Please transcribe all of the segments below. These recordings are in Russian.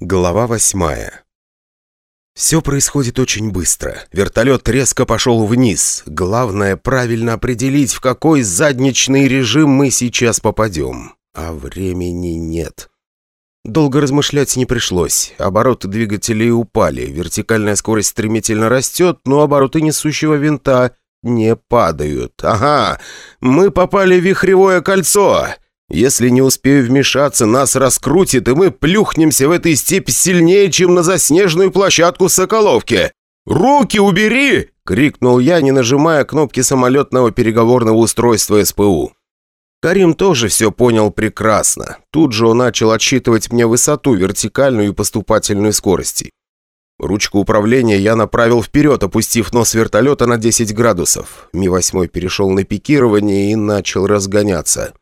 Глава восьмая. Все происходит очень быстро. Вертолет резко пошел вниз. Главное, правильно определить, в какой задничный режим мы сейчас попадем. А времени нет. Долго размышлять не пришлось. Обороты двигателей упали. Вертикальная скорость стремительно растет, но обороты несущего винта не падают. Ага, мы попали в вихревое кольцо. Если не успею вмешаться, нас раскрутит, и мы плюхнемся в этой степи сильнее, чем на заснеженную площадку в Соколовке. «Руки убери!» — крикнул я, не нажимая кнопки самолетного переговорного устройства СПУ. Карим тоже все понял прекрасно. Тут же он начал отсчитывать мне высоту, вертикальную и поступательную скорости. Ручку управления я направил вперед, опустив нос вертолета на 10 градусов. Ми-8 перешел на пикирование и начал разгоняться.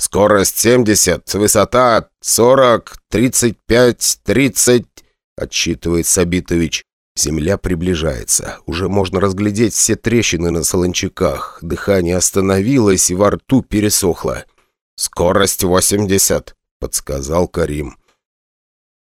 «Скорость 70, высота 40, 35, 30», — отсчитывает Сабитович. Земля приближается. Уже можно разглядеть все трещины на солончаках. Дыхание остановилось и во рту пересохло. «Скорость 80», — подсказал Карим.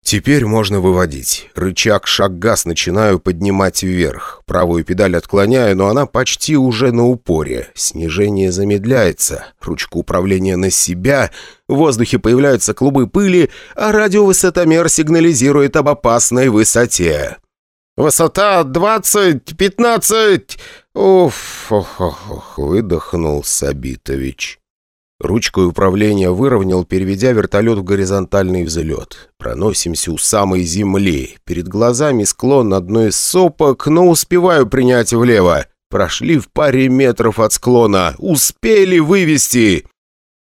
Теперь можно выводить. Рычаг шаг-газ начинаю поднимать вверх. Правую педаль отклоняю, но она почти уже на упоре. Снижение замедляется. Ручку управления на себя. В воздухе появляются клубы пыли, а радиовысотомер сигнализирует об опасной высоте. «Высота двадцать, пятнадцать!» «Уф!» — выдохнул Сабитович. Ручкой управления выровнял, переведя вертолет в горизонтальный взлет. Проносимся у самой земли. Перед глазами склон одной из сопок, но успеваю принять влево. Прошли в паре метров от склона. Успели вывести.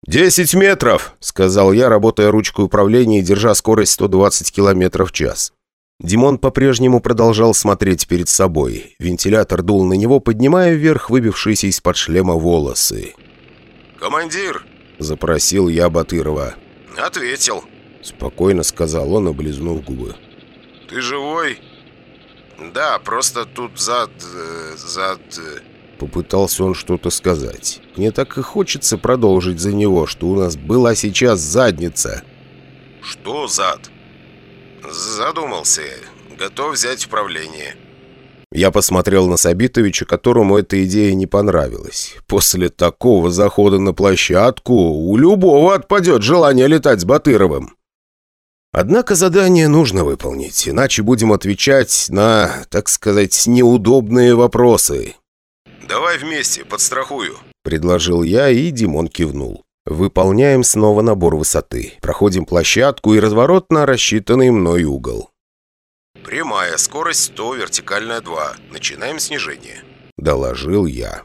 «Десять метров!» — сказал я, работая ручкой управления и держа скорость 120 км в час. Димон по-прежнему продолжал смотреть перед собой. Вентилятор дул на него, поднимая вверх выбившиеся из-под шлема волосы. «Командир!» – запросил я Батырова. «Ответил», – спокойно сказал он, облизнув губы. «Ты живой?» «Да, просто тут зад... Э, зад...» э». Попытался он что-то сказать. Мне так и хочется продолжить за него, что у нас была сейчас задница. «Что зад?» «Задумался. Готов взять управление». Я посмотрел на Сабитовича, которому эта идея не понравилась. После такого захода на площадку у любого отпадет желание летать с Батыровым. Однако задание нужно выполнить, иначе будем отвечать на, так сказать, неудобные вопросы. «Давай вместе, подстрахую», — предложил я, и Димон кивнул. Выполняем снова набор высоты. Проходим площадку и разворот на рассчитанный мной угол. «Прямая, скорость 100, вертикальная 2. Начинаем снижение», — доложил я.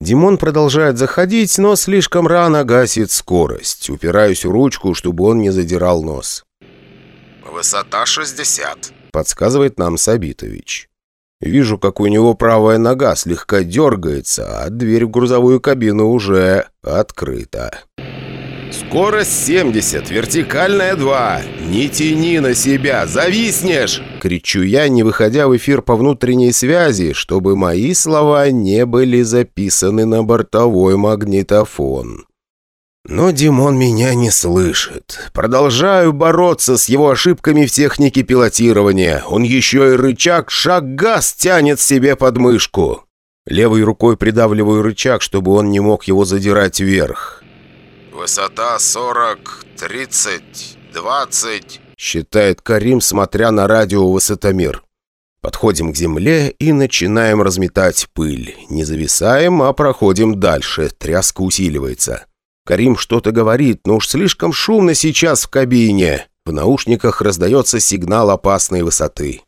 Димон продолжает заходить, но слишком рано гасит скорость. Упираюсь в ручку, чтобы он не задирал нос. «Высота 60», — подсказывает нам Сабитович. Вижу, как у него правая нога слегка дергается, а дверь в грузовую кабину уже открыта. «Скорость 70, вертикальная 2. Не тяни на себя, зависнешь!» Кричу я, не выходя в эфир по внутренней связи, чтобы мои слова не были записаны на бортовой магнитофон. Но Димон меня не слышит. Продолжаю бороться с его ошибками в технике пилотирования. Он еще и рычаг шаг-газ тянет себе под мышку. Левой рукой придавливаю рычаг, чтобы он не мог его задирать вверх. «Высота 40, 30, 20», — считает Карим, смотря на радио «Высотомир». Подходим к земле и начинаем разметать пыль. Не зависаем, а проходим дальше. Тряска усиливается. Карим что-то говорит, но уж слишком шумно сейчас в кабине. В наушниках раздается сигнал опасной высоты.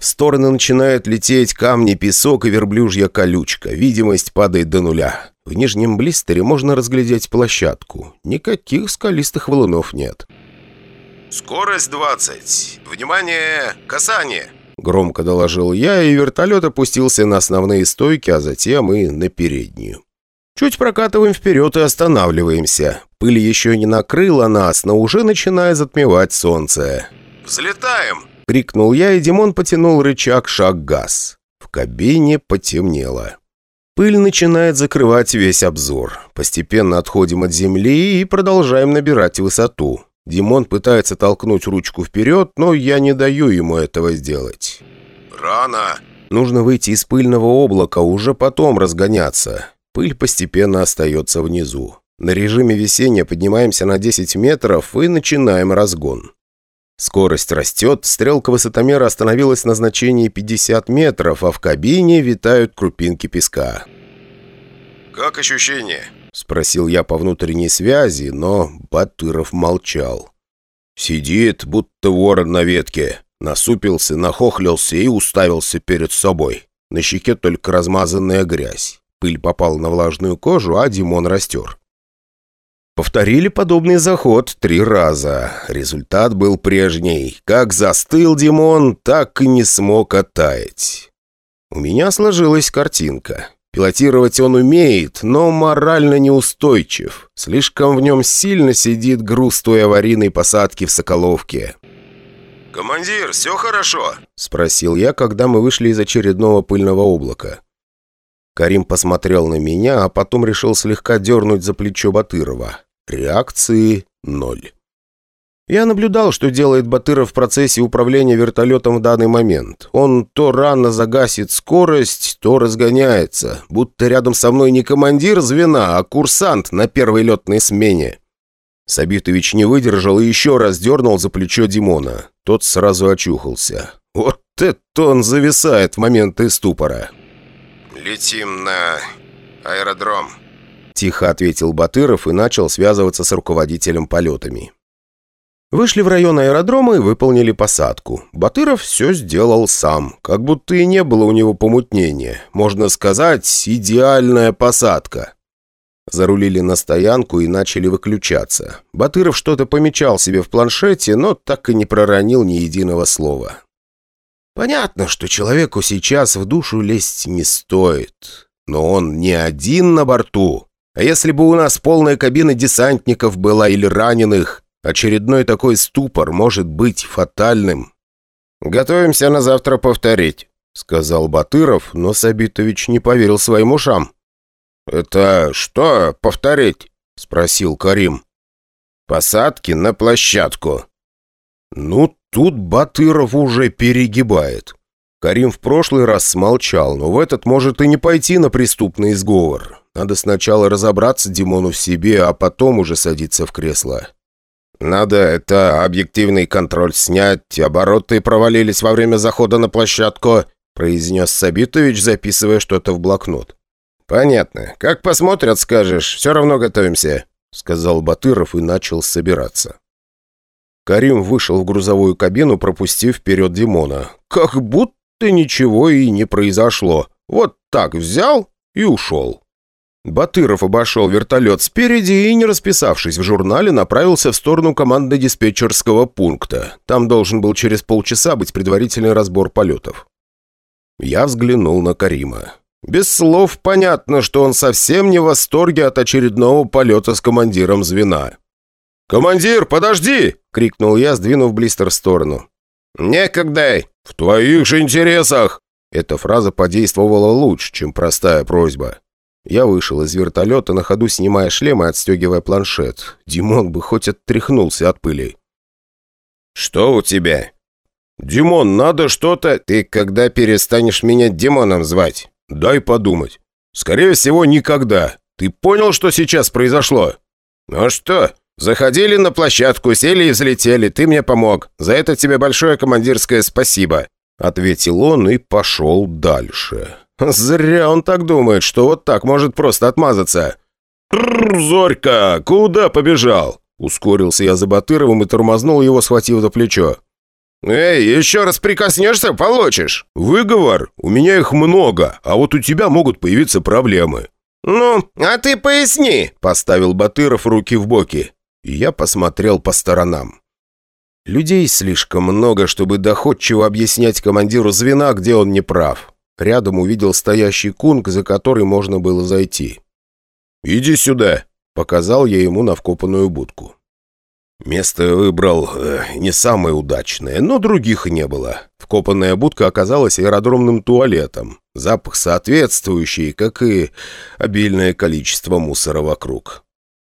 В стороны начинают лететь камни, песок и верблюжья колючка. Видимость падает до нуля. В нижнем блистере можно разглядеть площадку. Никаких скалистых валунов нет. «Скорость 20. Внимание! Касание!» Громко доложил я, и вертолет опустился на основные стойки, а затем и на переднюю. Чуть прокатываем вперед и останавливаемся. Пыль еще не накрыла нас, но уже начинает затмевать солнце. «Взлетаем!» — крикнул я, и Димон потянул рычаг шаг-газ. В кабине потемнело. Пыль начинает закрывать весь обзор. Постепенно отходим от земли и продолжаем набирать высоту. Димон пытается толкнуть ручку вперед, но я не даю ему этого сделать. «Рано!» Нужно выйти из пыльного облака, уже потом разгоняться. Пыль постепенно остается внизу. На режиме весенния поднимаемся на 10 метров и начинаем разгон. Скорость растет, стрелка высотомера остановилась на значении 50 метров, а в кабине витают крупинки песка. «Как ощущения?» — спросил я по внутренней связи, но Батыров молчал. Сидит, будто ворон на ветке. Насупился, нахохлился и уставился перед собой. На щеке только размазанная грязь. Пыль попала на влажную кожу, а Димон растер. Повторили подобный заход три раза. Результат был прежний. Как застыл Димон, так и не смог оттаять. У меня сложилась картинка. Пилотировать он умеет, но морально неустойчив. Слишком в нем сильно сидит груз той аварийной посадки в Соколовке. «Командир, все хорошо?» – спросил я, когда мы вышли из очередного пыльного облака. Карим посмотрел на меня, а потом решил слегка дернуть за плечо Батырова. Реакции ноль. Я наблюдал, что делает Батыров в процессе управления вертолетом в данный момент. Он то рано загасит скорость, то разгоняется, будто рядом со мной не командир звена, а курсант на первой летной смене. Сабитович не выдержал и еще раз дернул за плечо Димона. Тот сразу очухался. Вот это он зависает в моменты ступора. «Летим на аэродром», — тихо ответил Батыров и начал связываться с руководителем полетами. Вышли в район аэродрома и выполнили посадку. Батыров все сделал сам, как будто и не было у него помутнения. Можно сказать, идеальная посадка. Зарулили на стоянку и начали выключаться. Батыров что-то помечал себе в планшете, но так и не проронил ни единого слова. Понятно, что человеку сейчас в душу лезть не стоит. Но он не один на борту. А если бы у нас полная кабина десантников была или раненых, очередной такой ступор может быть фатальным. «Готовимся на завтра повторить», — сказал Батыров, но Сабитович не поверил своим ушам. «Это что повторить?» — спросил Карим. «Посадки на площадку». «Ну, тут Батыров уже перегибает». Карим в прошлый раз смолчал, но в этот может и не пойти на преступный изговор. Надо сначала разобраться Димону в себе, а потом уже садиться в кресло. «Надо это объективный контроль снять, обороты провалились во время захода на площадку», произнес Сабитович, записывая что-то в блокнот. «Понятно. Как посмотрят, скажешь. Все равно готовимся», — сказал Батыров и начал собираться. Карим вышел в грузовую кабину, пропустив вперед Димона. Как будто ничего и не произошло. Вот так взял и ушел. Батыров обошел вертолет спереди и, не расписавшись в журнале, направился в сторону команды диспетчерского пункта. Там должен был через полчаса быть предварительный разбор полетов. Я взглянул на Карима. Без слов понятно, что он совсем не в восторге от очередного полета с командиром звена. «Командир, подожди!» — крикнул я, сдвинув блистер в сторону. «Некогда! В твоих же интересах!» Эта фраза подействовала лучше, чем простая просьба. Я вышел из вертолета, на ходу снимая шлем и отстегивая планшет. Димон бы хоть оттряхнулся от пыли. «Что у тебя?» «Димон, надо что-то...» «Ты когда перестанешь меня Димоном звать?» «Дай подумать. Скорее всего, никогда. Ты понял, что сейчас произошло?» «Ну что, заходили на площадку, сели и взлетели, ты мне помог. За это тебе большое командирское спасибо», — ответил он и пошел дальше. «Зря он так думает, что вот так может просто отмазаться». «Зорька, куда побежал?» Ускорился я за Батыровым и тормознул его, схватив за плечо. «Эй, еще раз прикоснешься, получишь!» «Выговор? У меня их много, а вот у тебя могут появиться проблемы». «Ну, а ты поясни!» – поставил Батыров руки в боки. И я посмотрел по сторонам. Людей слишком много, чтобы доходчиво объяснять командиру звена, где он не прав. Рядом увидел стоящий кунг, за который можно было зайти. «Иди сюда!» – показал я ему на вкопанную будку. Место выбрал э, не самое удачное, но других не было. Вкопанная будка оказалась аэродромным туалетом. Запах соответствующий, как и обильное количество мусора вокруг.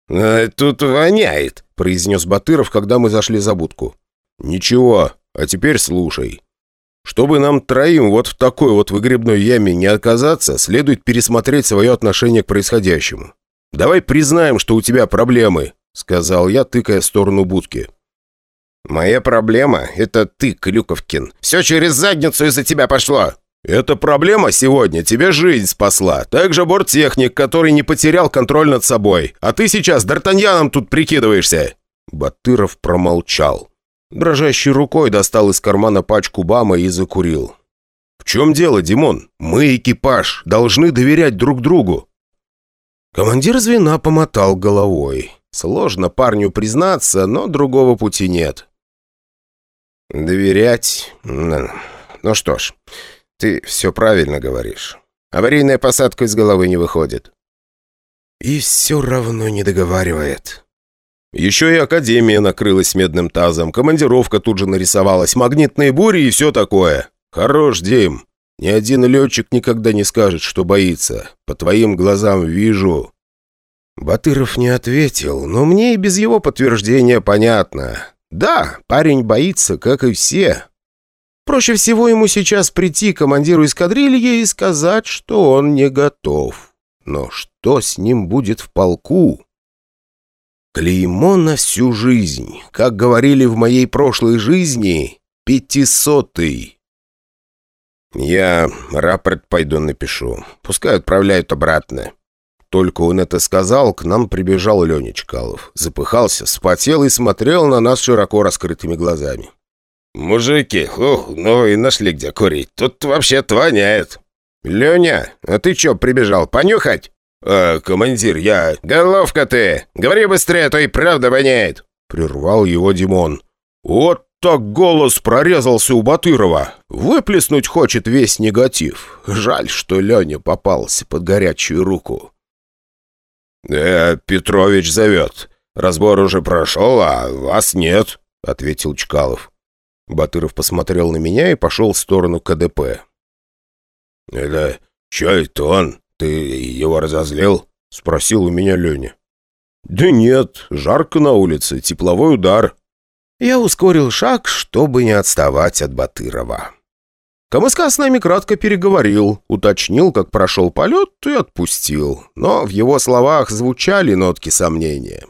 «А тут воняет», — произнес Батыров, когда мы зашли за будку. «Ничего, а теперь слушай. Чтобы нам троим вот в такой вот выгребной яме не оказаться, следует пересмотреть свое отношение к происходящему. Давай признаем, что у тебя проблемы», — сказал я, тыкая в сторону будки. «Моя проблема — это ты, Клюковкин. Все через задницу из-за тебя пошло!» «Эта проблема сегодня тебе жизнь спасла. Также борттехник, который не потерял контроль над собой. А ты сейчас Д'Артаньяном тут прикидываешься!» Батыров промолчал. Дрожащей рукой достал из кармана пачку бама и закурил. «В чем дело, Димон? Мы экипаж, должны доверять друг другу». Командир звена помотал головой. Сложно парню признаться, но другого пути нет. «Доверять? Ну что ж, ты все правильно говоришь. Аварийная посадка из головы не выходит». «И все равно не договаривает». Еще и Академия накрылась медным тазом, командировка тут же нарисовалась, магнитные бури и все такое. Хорош, Дим. Ни один летчик никогда не скажет, что боится. По твоим глазам вижу. Батыров не ответил, но мне и без его подтверждения понятно. Да, парень боится, как и все. Проще всего ему сейчас прийти к командиру эскадрильи и сказать, что он не готов. Но что с ним будет в полку? Клеймо на всю жизнь. Как говорили в моей прошлой жизни, пятисотый. Я рапорт пойду напишу. Пускай отправляют обратно. Только он это сказал, к нам прибежал Леня Чкалов. Запыхался, спотел и смотрел на нас широко раскрытыми глазами. «Мужики, ух, ну и нашли где курить. Тут вообще воняет». «Леня, а ты чё прибежал, понюхать?» «Э, командир, я...» «Головка ты! Говори быстрее, а то и правда воняет!» Прервал его Димон. «Вот так голос прорезался у Батырова. Выплеснуть хочет весь негатив. Жаль, что Леня попался под горячую руку». «Э, Петрович зовет. Разбор уже прошел, а вас нет», — ответил Чкалов. Батыров посмотрел на меня и пошел в сторону КДП. «Это что это он? Ты его разозлил?» — спросил у меня Леня. «Да нет, жарко на улице, тепловой удар». Я ускорил шаг, чтобы не отставать от Батырова. КМСК с нами кратко переговорил, уточнил, как прошел полет и отпустил. Но в его словах звучали нотки сомнения.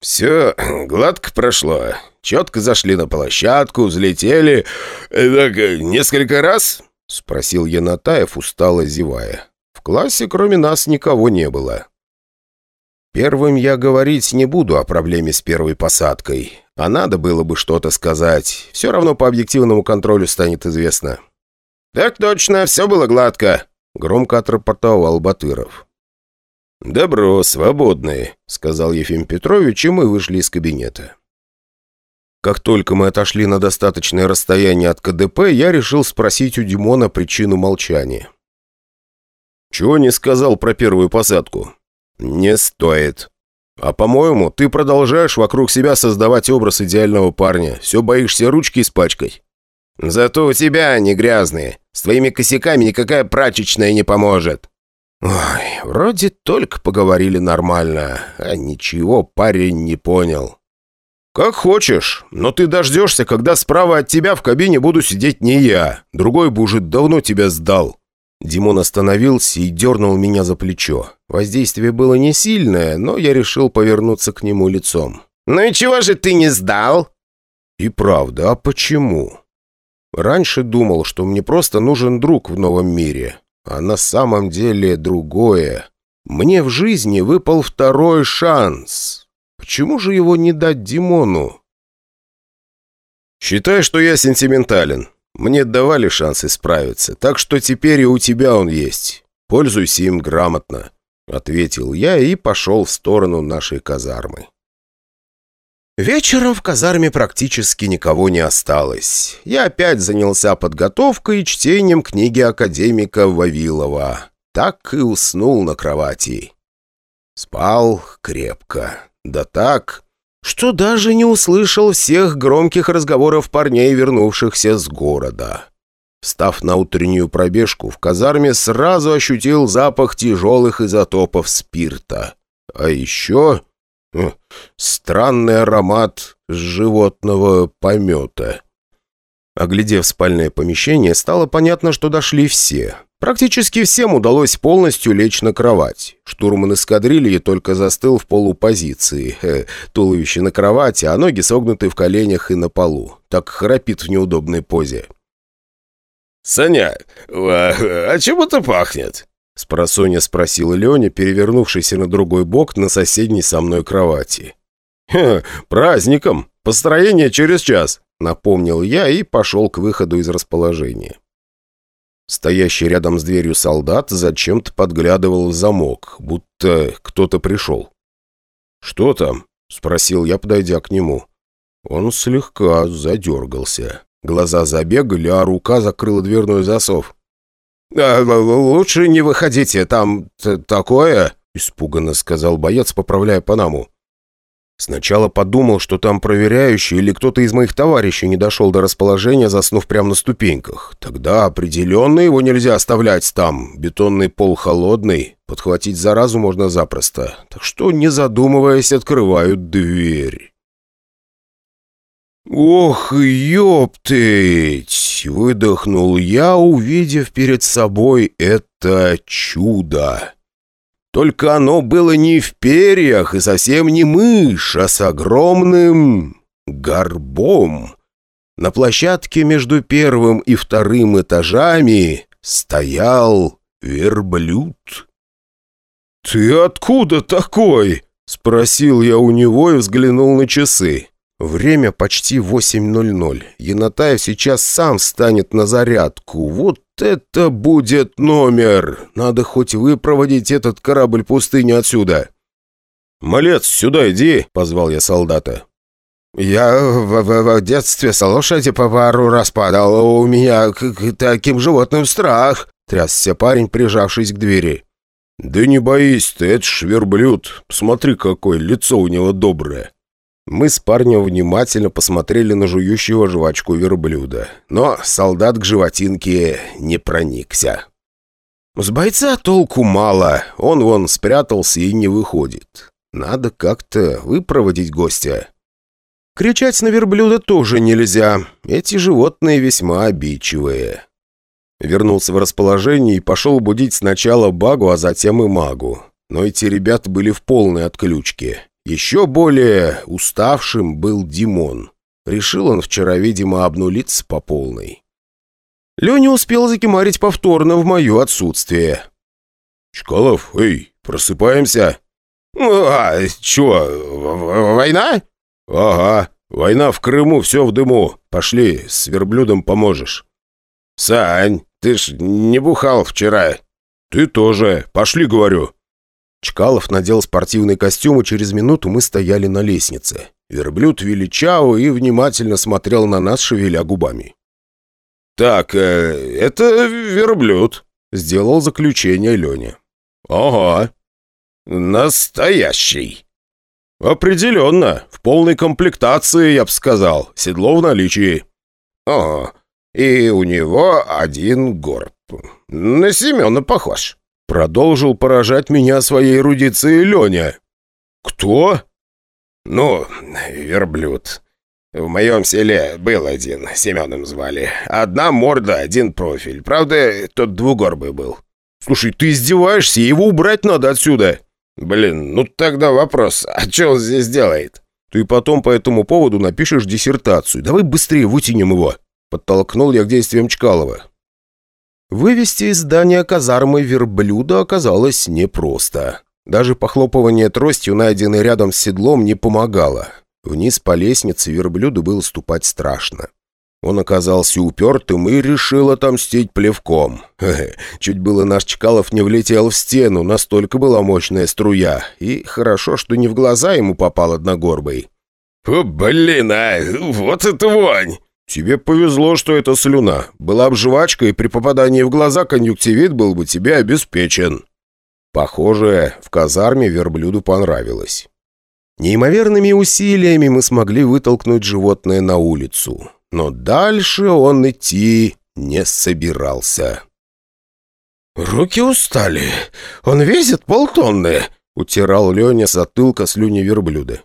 «Все гладко прошло. Четко зашли на площадку, взлетели. Так несколько раз?» — спросил Янатаев, устало зевая. В классе кроме нас никого не было. Первым я говорить не буду о проблеме с первой посадкой. А надо было бы что-то сказать. Все равно по объективному контролю станет известно. «Так точно, все было гладко», — громко отрапортовал Батыров. «Добро, свободные», — сказал Ефим Петрович, и мы вышли из кабинета. Как только мы отошли на достаточное расстояние от КДП, я решил спросить у Димона причину молчания. «Чего не сказал про первую посадку?» «Не стоит. А по-моему, ты продолжаешь вокруг себя создавать образ идеального парня. Все боишься ручки испачкать». «Зато у тебя они грязные. С твоими косяками никакая прачечная не поможет». «Ой, вроде только поговорили нормально, а ничего парень не понял». «Как хочешь, но ты дождешься, когда справа от тебя в кабине буду сидеть не я. Другой бы уже давно тебя сдал». Димон остановился и дернул меня за плечо. Воздействие было не сильное, но я решил повернуться к нему лицом. «Ну и чего же ты не сдал?» «И правда, а почему?» Раньше думал, что мне просто нужен друг в новом мире, а на самом деле другое. Мне в жизни выпал второй шанс. Почему же его не дать Димону? «Считай, что я сентиментален», мне давали шанс исправиться, так что теперь и у тебя он есть. Пользуйся им грамотно», — ответил я и пошел в сторону нашей казармы. Вечером в казарме практически никого не осталось. Я опять занялся подготовкой и чтением книги академика Вавилова. Так и уснул на кровати. Спал крепко. Да так, что даже не услышал всех громких разговоров парней, вернувшихся с города. Став на утреннюю пробежку, в казарме сразу ощутил запах тяжелых изотопов спирта. а еще э, странный аромат животного помета. Оглядев спальное помещение, стало понятно, что дошли все. Практически всем удалось полностью лечь на кровать. Штурман эскадрильи только застыл в полупозиции. Э, туловище на кровати, а ноги согнуты в коленях и на полу. Так храпит в неудобной позе. «Саня, а, а чем это пахнет?» Спросонья спросил Леня, перевернувшийся на другой бок на соседней со мной кровати. «Хе, праздником! Построение через час!» Напомнил я и пошел к выходу из расположения. Стоящий рядом с дверью солдат зачем-то подглядывал в замок, будто кто-то пришел. «Что там?» — спросил я, подойдя к нему. Он слегка задергался. Глаза забегали, а рука закрыла дверной засов. «А, «Лучше не выходите, там такое...» — испуганно сказал боец, поправляя Панаму. Сначала подумал, что там проверяющий или кто-то из моих товарищей не дошел до расположения, заснув прямо на ступеньках. Тогда определенно его нельзя оставлять там. Бетонный пол холодный, подхватить заразу можно запросто. Так что, не задумываясь, открывают дверь. «Ох, ёптыть!» — выдохнул я, увидев перед собой это чудо. Только оно было не в перьях и совсем не мышь, а с огромным горбом. На площадке между первым и вторым этажами стоял верблюд. «Ты откуда такой?» — спросил я у него и взглянул на часы. Время почти 8.00. Янатаев сейчас сам встанет на зарядку. Вот это будет номер! Надо хоть выпроводить этот корабль пустыни отсюда. «Малец, сюда иди!» — позвал я солдата. «Я в, в, в детстве с лошади по пару раз падал. У меня к, к таким животным страх!» — трясся парень, прижавшись к двери. «Да не боись ты, это ж верблюд. Посмотри, какое лицо у него доброе!» Мы с парнем внимательно посмотрели на жующего жвачку верблюда. Но солдат к животинке не проникся. С бойца толку мало. Он вон спрятался и не выходит. Надо как-то выпроводить гостя. Кричать на верблюда тоже нельзя. Эти животные весьма обидчивые. Вернулся в расположение и пошел будить сначала Багу, а затем и Магу. Но эти ребята были в полной отключке. Еще более уставшим был Димон. Решил он вчера, видимо, обнулиться по полной. Леня успел закимарить повторно в мое отсутствие. «Чкалов, эй, просыпаемся!» «А, чё, война?» «Ага, война в Крыму, все в дыму. Пошли, с верблюдом поможешь». «Сань, ты ж не бухал вчера». «Ты тоже. Пошли, говорю». Чкалов надел спортивный костюм, и через минуту мы стояли на лестнице. Верблюд величал и внимательно смотрел на нас, шевеля губами. «Так, э, это верблюд», — сделал заключение Леня. «Ага. Настоящий». «Определенно. В полной комплектации, я бы сказал. Седло в наличии». «О, и у него один горб. На Семена похож». Продолжил поражать меня своей эрудицией Леня. «Кто?» «Ну, верблюд. В моем селе был один, Семеном звали. Одна морда, один профиль. Правда, тот двугорбый был». «Слушай, ты издеваешься? Его убрать надо отсюда!» «Блин, ну тогда вопрос, а что он здесь делает?» «Ты потом по этому поводу напишешь диссертацию. Давай быстрее вытянем его!» Подтолкнул я к действиям Чкалова. Вывести из здания казармы верблюда оказалось непросто. Даже похлопывание тростью, найденной рядом с седлом, не помогало. Вниз по лестнице верблюду было ступать страшно. Он оказался упертым и решил отомстить плевком. Хе -хе, чуть было наш Чкалов не влетел в стену, настолько была мощная струя. И хорошо, что не в глаза ему попал одногорбый. «О, блин, а, вот это вонь!» «Тебе повезло, что это слюна. Была бы жвачка, и при попадании в глаза конъюнктивит был бы тебе обеспечен». Похоже, в казарме верблюду понравилось. Неимоверными усилиями мы смогли вытолкнуть животное на улицу. Но дальше он идти не собирался. «Руки устали. Он весит полтонны», — Утирал Леня с затылка слюни верблюда.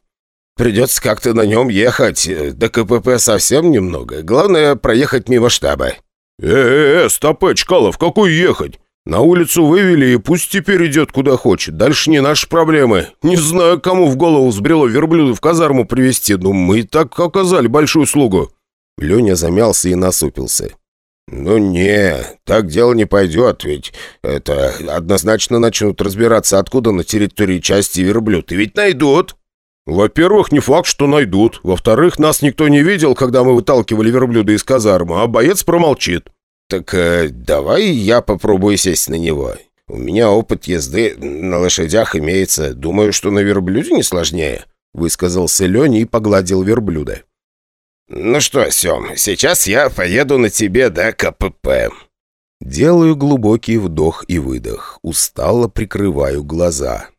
«Придется как-то на нем ехать. До КПП совсем немного. Главное, проехать мимо штаба». «Э-э-э, стопэ, Чкалов, какой ехать? На улицу вывели, и пусть теперь идет куда хочет. Дальше не наши проблемы. Не знаю, кому в голову взбрело верблюда в казарму привезти, но мы и так оказали большую услугу». Леня замялся и насупился. «Ну не, так дело не пойдет, ведь это однозначно начнут разбираться, откуда на территории части верблюд, и ведь найдут». «Во-первых, не факт, что найдут. Во-вторых, нас никто не видел, когда мы выталкивали верблюда из казармы, а боец промолчит». «Так э, давай я попробую сесть на него. У меня опыт езды на лошадях имеется. Думаю, что на верблюде не сложнее», — высказался Леня и погладил верблюда. «Ну что, Сем, сейчас я поеду на тебе до КПП». Делаю глубокий вдох и выдох. Устало прикрываю глаза.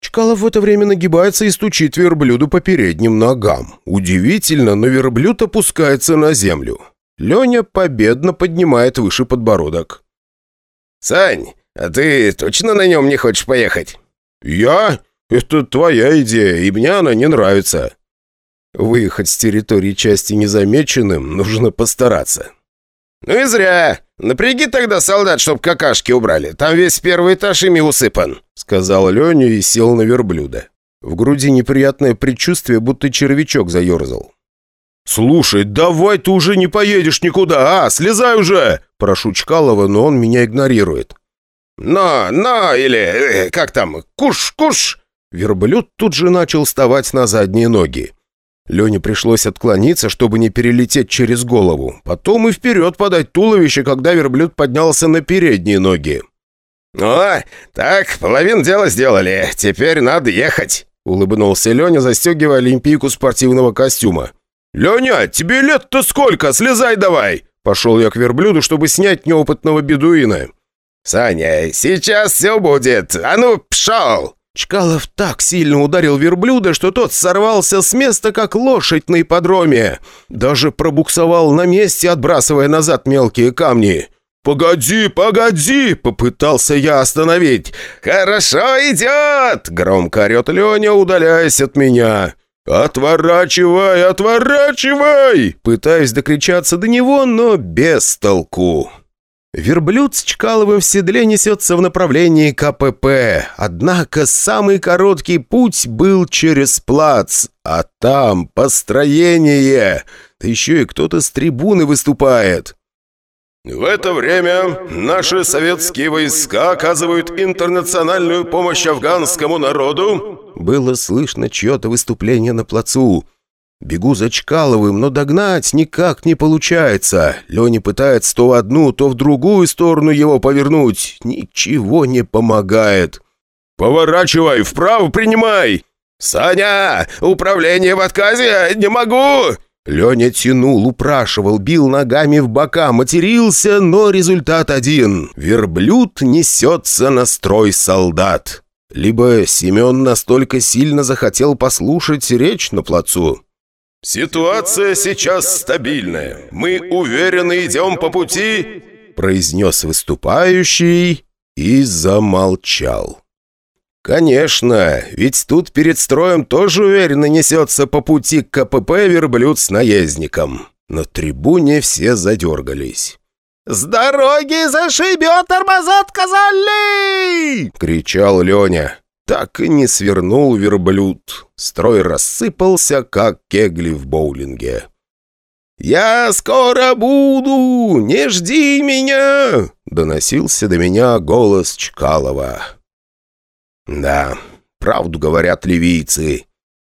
Чкалов в это время нагибается и стучит верблюду по передним ногам. Удивительно, но верблюд опускается на землю. Леня победно поднимает выше подбородок. «Сань, а ты точно на нем не хочешь поехать?» «Я? Это твоя идея, и мне она не нравится». Выехать с территории части незамеченным нужно постараться. «Ну и зря. Напряги тогда солдат, чтоб какашки убрали. Там весь первый этаж ими усыпан», — сказал Леня и сел на верблюда. В груди неприятное предчувствие, будто червячок заерзал. «Слушай, давай ты уже не поедешь никуда, а? Слезай уже!» Прошу Чкалова, но он меня игнорирует. «Но, но, или э, как там, куш, куш!» Верблюд тут же начал вставать на задние ноги. Лене пришлось отклониться, чтобы не перелететь через голову. Потом и вперед подать туловище, когда верблюд поднялся на передние ноги. «О, так, половину дела сделали. Теперь надо ехать», — улыбнулся Леня, застегивая олимпийку спортивного костюма. «Леня, тебе лет-то сколько? Слезай давай!» Пошел я к верблюду, чтобы снять неопытного бедуина. «Саня, сейчас все будет. А ну, пшел!» Чкалов так сильно ударил верблюда, что тот сорвался с места, как лошадь на ипподроме. Даже пробуксовал на месте, отбрасывая назад мелкие камни. «Погоди, погоди!» — попытался я остановить. «Хорошо идет!» — громко орет Леня, удаляясь от меня. «Отворачивай, отворачивай!» Пытаюсь докричаться до него, но без толку. Верблюд с Чкаловым в седле несется в направлении КПП, однако самый короткий путь был через плац, а там построение, да еще и кто-то с трибуны выступает. В это время наши советские войска оказывают интернациональную помощь афганскому народу. Было слышно чье-то выступление на плацу. Бегу за Чкаловым, но догнать никак не получается. Леня пытается то в одну, то в другую сторону его повернуть. Ничего не помогает. «Поворачивай, вправо принимай!» «Саня, управление в отказе, не могу!» Леня тянул, упрашивал, бил ногами в бока, матерился, но результат один. Верблюд несется на строй солдат. Либо Семен настолько сильно захотел послушать речь на плацу. «Ситуация сейчас стабильная. Мы уверенно идем по пути...» произнес выступающий и замолчал. «Конечно, ведь тут перед строем тоже уверенно несется по пути КПП верблюд с наездником. На трибуне все задергались. «С дороги зашибет, тормоза отказали!» — кричал Леня так и не свернул верблюд. Строй рассыпался, как кегли в боулинге. «Я скоро буду! Не жди меня!» — доносился до меня голос Чкалова. «Да, правду говорят ливийцы.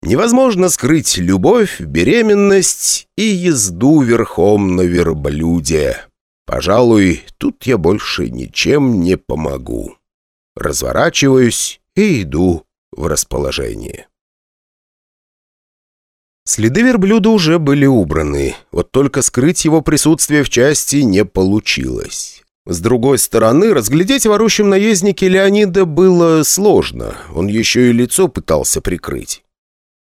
Невозможно скрыть любовь, беременность и езду верхом на верблюде. Пожалуй, тут я больше ничем не помогу. Разворачиваюсь и иду в расположение. Следы верблюда уже были убраны, вот только скрыть его присутствие в части не получилось. С другой стороны, разглядеть в орущем наезднике Леонида было сложно, он еще и лицо пытался прикрыть.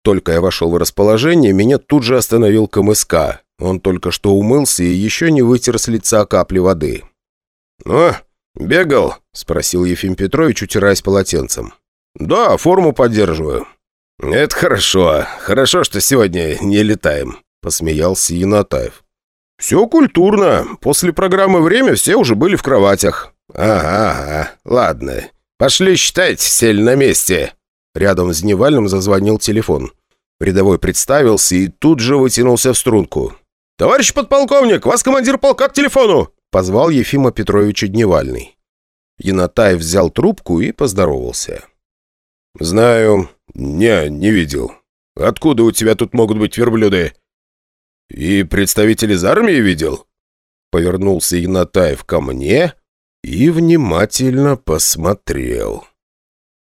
Только я вошел в расположение, меня тут же остановил КМСК. Он только что умылся и еще не вытер с лица капли воды. «О, «Ну, бегал?» — спросил Ефим Петрович, утираясь полотенцем. «Да, форму поддерживаю». «Это хорошо. Хорошо, что сегодня не летаем», — посмеялся Янатаев. «Все культурно. После программы «Время» все уже были в кроватях». «Ага, ага. Ладно. Пошли считать, сели на месте». Рядом с Дневальным зазвонил телефон. Рядовой представился и тут же вытянулся в струнку. «Товарищ подполковник, вас командир полка к телефону!» Позвал Ефима Петровича Дневальный. Янатаев взял трубку и поздоровался. «Знаю. Не, не видел. Откуда у тебя тут могут быть верблюды?» «И представитель из армии видел?» Повернулся Янатаев ко мне и внимательно посмотрел.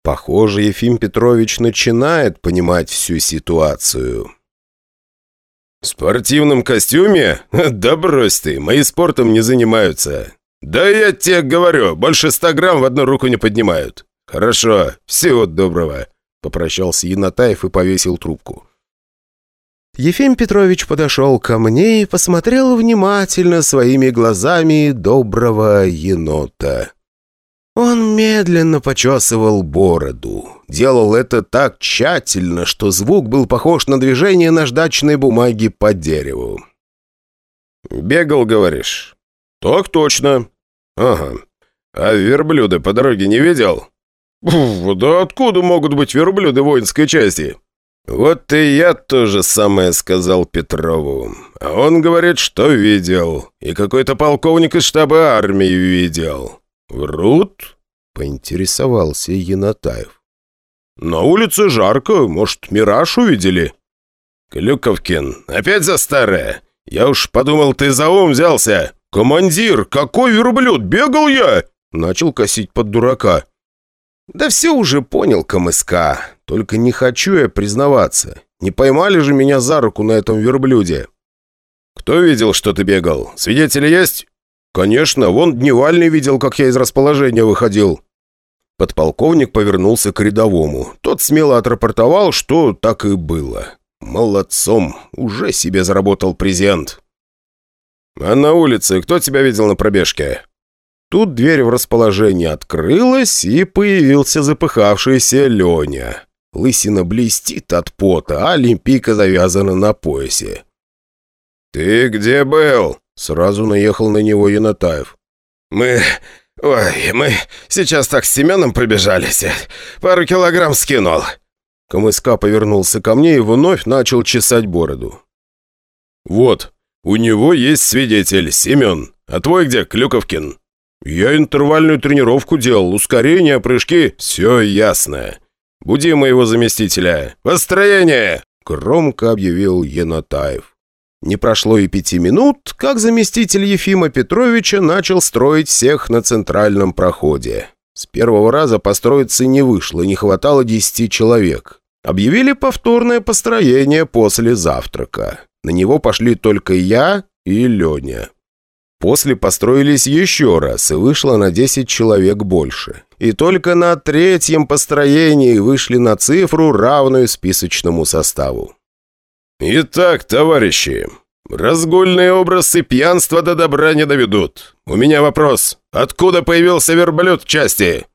Похоже, Ефим Петрович начинает понимать всю ситуацию. «В спортивном костюме? Да брось ты, мои спортом не занимаются. Да я тебе говорю, больше ста грамм в одну руку не поднимают. Хорошо, всего доброго», — попрощался Янатаев и повесил трубку. Ефим Петрович подошел ко мне и посмотрел внимательно своими глазами доброго енота. Он медленно почесывал бороду. Делал это так тщательно, что звук был похож на движение наждачной бумаги по дереву. «Бегал, говоришь?» «Так точно». «Ага. А верблюда по дороге не видел?» «Да откуда могут быть верблюды воинской части?» «Вот и я то же самое сказал Петрову. А он говорит, что видел. И какой-то полковник из штаба армии видел. «Врут?» — поинтересовался Янатаев. «На улице жарко, может, мираж увидели?» «Клюковкин, опять за старое? Я уж подумал, ты за ум взялся. Командир, какой верблюд, бегал я!» Начал косить под дурака. «Да все уже понял, КМСК. Только не хочу я признаваться. Не поймали же меня за руку на этом верблюде». «Кто видел, что ты бегал? Свидетели есть?» «Конечно, вон Дневальный видел, как я из расположения выходил». Подполковник повернулся к рядовому. Тот смело отрапортовал, что так и было. «Молодцом! Уже себе заработал презент!» «А на улице кто тебя видел на пробежке?» Тут дверь в расположение открылась, и появился запыхавшийся Леня. Лысина блестит от пота, а олимпийка завязана на поясе. «Ты где был?» Сразу наехал на него Янатаев. «Мы... Ой, мы сейчас так с Семеном пробежались. Пару килограмм скинул». КМСК повернулся ко мне и вновь начал чесать бороду. «Вот, у него есть свидетель, Семен. А твой где, Клюковкин?» «Я интервальную тренировку делал, ускорение, прыжки, все ясно. Буди моего заместителя. Построение!» Громко объявил Янатаев. Не прошло и пяти минут, как заместитель Ефима Петровича начал строить всех на центральном проходе. С первого раза построиться не вышло, не хватало десяти человек. Объявили повторное построение после завтрака. На него пошли только я и Леня. После построились еще раз, и вышло на 10 человек больше. И только на третьем построении вышли на цифру, равную списочному составу. «Итак, товарищи, разгульные образы пьянства до добра не доведут. У меня вопрос. Откуда появился верблюд в части?»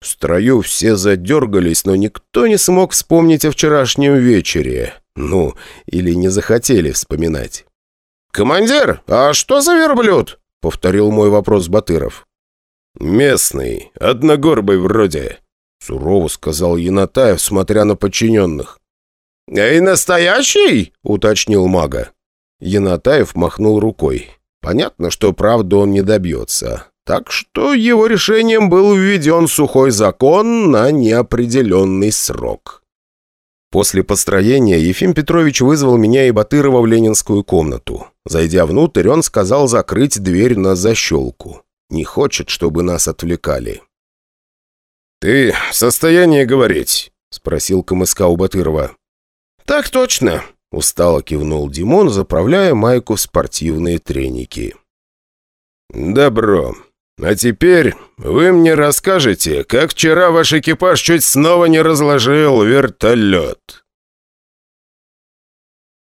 В строю все задергались, но никто не смог вспомнить о вчерашнем вечере. Ну, или не захотели вспоминать. «Командир, а что за верблюд?» — повторил мой вопрос Батыров. «Местный, одногорбый вроде», — сурово сказал Янатаев, смотря на подчиненных. «И настоящий?» — уточнил мага. Янатаев махнул рукой. Понятно, что правду он не добьется. Так что его решением был введен сухой закон на неопределенный срок. После построения Ефим Петрович вызвал меня и Батырова в ленинскую комнату. Зайдя внутрь, он сказал закрыть дверь на защелку. Не хочет, чтобы нас отвлекали. «Ты в состоянии говорить?» — спросил КМСК у Батырова. «Так точно», — устало кивнул Димон, заправляя майку в спортивные треники. «Добро. А теперь вы мне расскажете, как вчера ваш экипаж чуть снова не разложил вертолет».